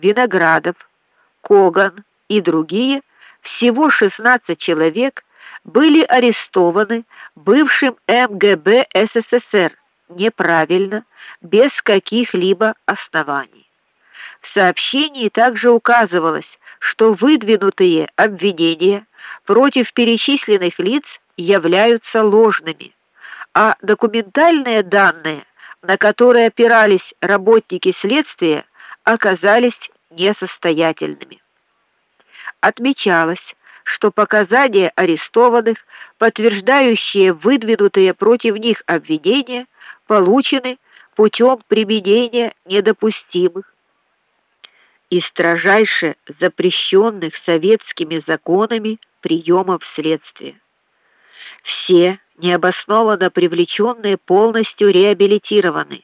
Виноградов, Коган и другие, всего 16 человек, были арестованы бывшим МГБ СССР неправильно, без каких-либо оснований. В сообщении также указывалось, что выдвинутые обвинения против перечисленных лиц являются ложными, а документальные данные, на которые опирались работники следствия, оказались несостоятельными. Отмечалось, что показания арестованных, подтверждающие выдвинутые против них обвинения, получены путем применения недопустимых и строжайше запрещенных советскими законами приемов следствия. Все необоснованно привлеченные полностью реабилитированы,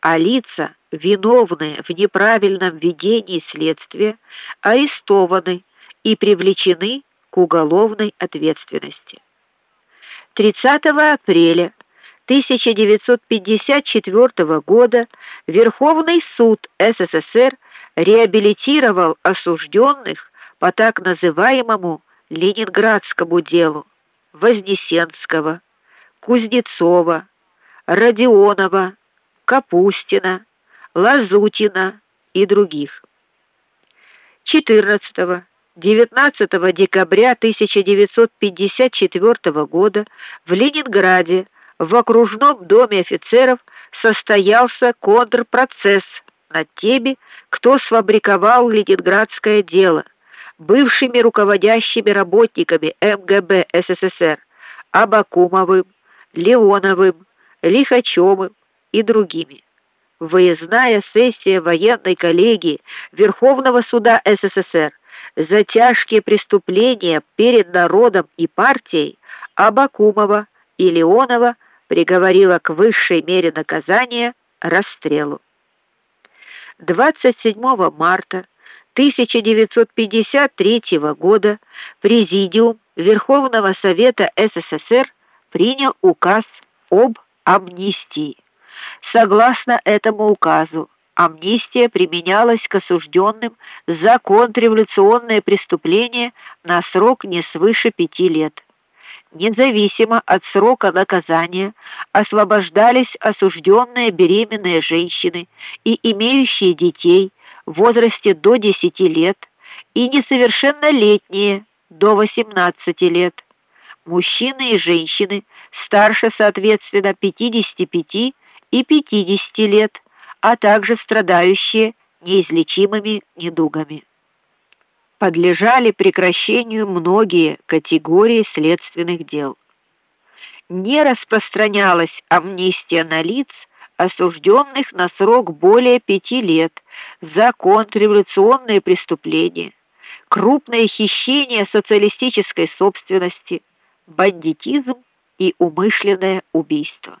а лица, виновные в неправильном ведении следствия, арестованы и привлечены к уголовной ответственности. 30 апреля 1954 года Верховный суд СССР реабилитировал осужденных по так называемому Ленинградскому делу Вознесенского, Кузнецова, Родионова, Капустина, Лазутина и других. 14 19 декабря 1954 года в Ленинграде в окружном доме офицеров состоялся контрпроцесс над теми, кто сфабриковал Ленинградское дело, бывшими руководящими работниками МГБ СССР Абакумовым, Леоновым, Лихачевым и другими. Выездная сессия военной коллегии Верховного суда СССР за тяжкие преступления перед народом и партией Абакумова и Леонова приговорила к высшей мере наказания расстрелу. 27 марта 1953 года Президиум Верховного Совета СССР принял указ об амнистии. Согласно этому указу, амнистия применялась к осужденным за контрреволюционные преступления на срок не свыше пяти лет. Независимо от срока наказания освобождались осужденные беременные женщины и имеющие детей в возрасте до 10 лет и несовершеннолетние до 18 лет. Мужчины и женщины старше соответственно 55 и 50 лет а также страдающие неизлечимыми недугами. Подлежали прекращению многие категории следственных дел. Не распространялась амнистия на лиц, осужденных на срок более пяти лет за контрреволюционные преступления, крупное хищение социалистической собственности, бандитизм и умышленное убийство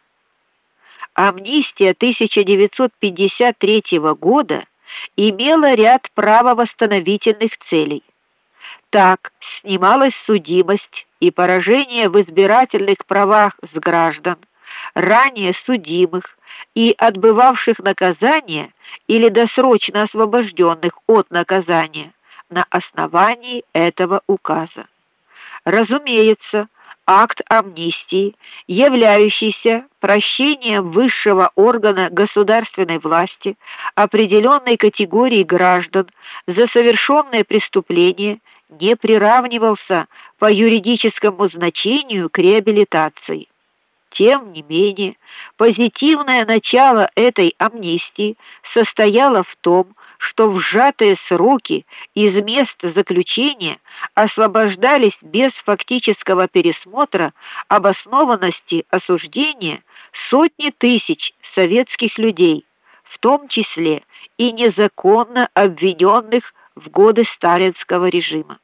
амнистия 1953 года имела ряд правовосстановительных целей. Так снималась судимость и поражение в избирательных правах с граждан, ранее судимых и отбывавших наказание или досрочно освобожденных от наказания на основании этого указа. Разумеется, акт амнистии, являющийся прощением высшего органа государственной власти определенной категории граждан за совершенное преступление, не приравнивался по юридическому значению к реабилитации. Тем не менее, позитивное начало этой амнистии состояло в том, что в сжатые сроки из места заключения освобождались без фактического пересмотра обоснованности осуждения сотни тысяч советских людей, в том числе и незаконно обвиненных в годы сталинского режима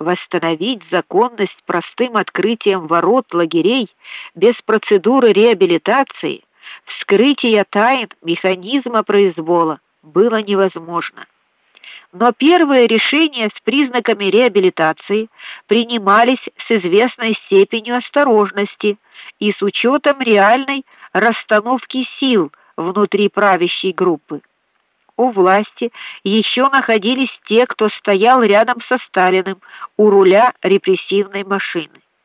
восстановить законность простым открытием ворот лагерей без процедуры реабилитации, вскрытия тайн механизма произвола было невозможно. Но первые решения с признаками реабилитации принимались с известной степенью осторожности и с учетом реальной расстановки сил внутри правящей группы. У власти еще находились те, кто стоял рядом со Сталиным у руля репрессивной машины.